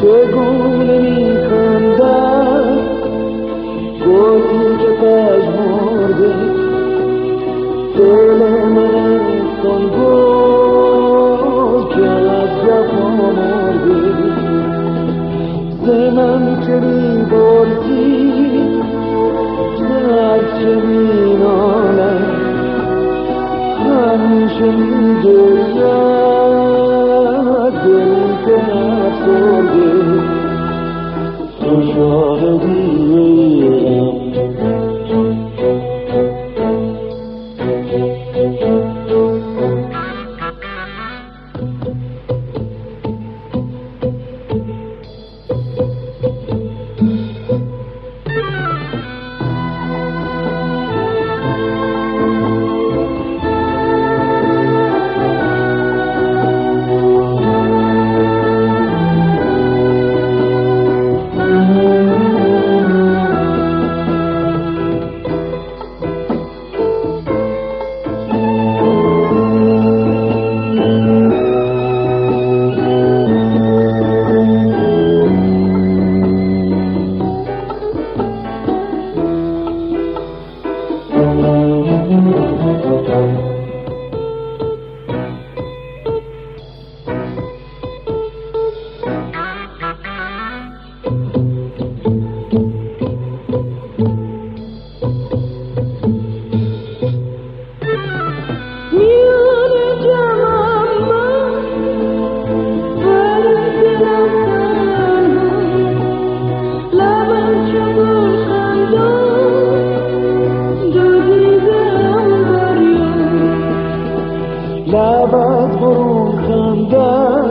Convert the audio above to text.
چگونه میخندد گلی که پژمرده دل من کن گل که از جفا مرده. زمن که میبرزی هرچه مینالم. همیشه می‌گویم دلی you're the لبت برون خندد